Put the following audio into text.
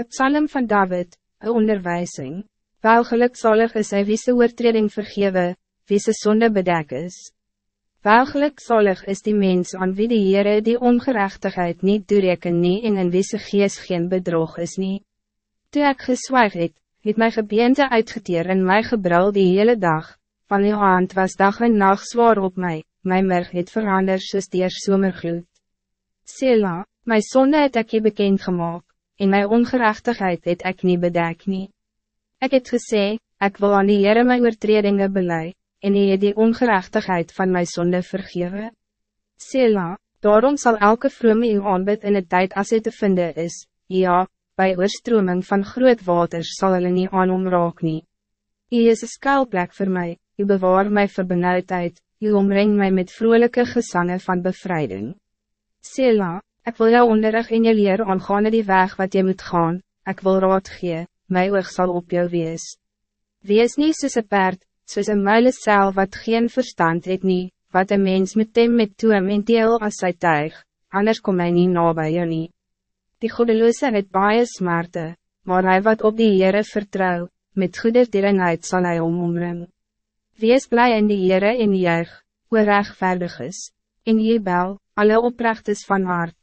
Het psalm van David, een onderwijzing. Wel gelukzalig is hy wie sy oortreding vergewe, wie sy sonde bedek is. Wel gelukzalig is die mens aan wie die Heere die ongerechtigheid niet toereken nie en in wie sy gees geen bedrog is nie. Toe ek geswijg het, het my gebeente uitgeteer en my gebrul die hele dag, van die hand was dag en nacht zwaar op mij, my merg het verander soos die somergloed. Sela, my sonde het ek je bekend gemaakt en mijn ongerechtigheid het ik niet bedek nie. Ek het gesê, ik wil aan die Heere my oortredinge belei, en hy het die ongerechtigheid van mijn zonde vergewe. Sela, daarom zal elke vrome u aanbid in het tijd als het te vinden is, ja, bij oorstroming van groot waters zal hulle nie aan omraak nie. U is een skuilplek voor mij, u bewaar mij vir benauwdheid, u omring mij met vrolijke gezangen van bevrijding. Sela, Ik wil jou onderrig in je leer aangaande die weg wat je moet gaan, ik wil raad gee, my oog sal op jou wees. Wees nie soos een paard, soos een muile cel wat geen verstand het nie, wat een mens met hem met toem en deel as sy tuig, anders kom hy nie na by jou nie. Die goedeloose het baie smarte, maar hij wat op die Heere vertrouw, met goede dierenheid zal hij om omring. Wees blij in die Heere en juig, hoe rechtvaardig is, en je bel, alle oprechtes van hart.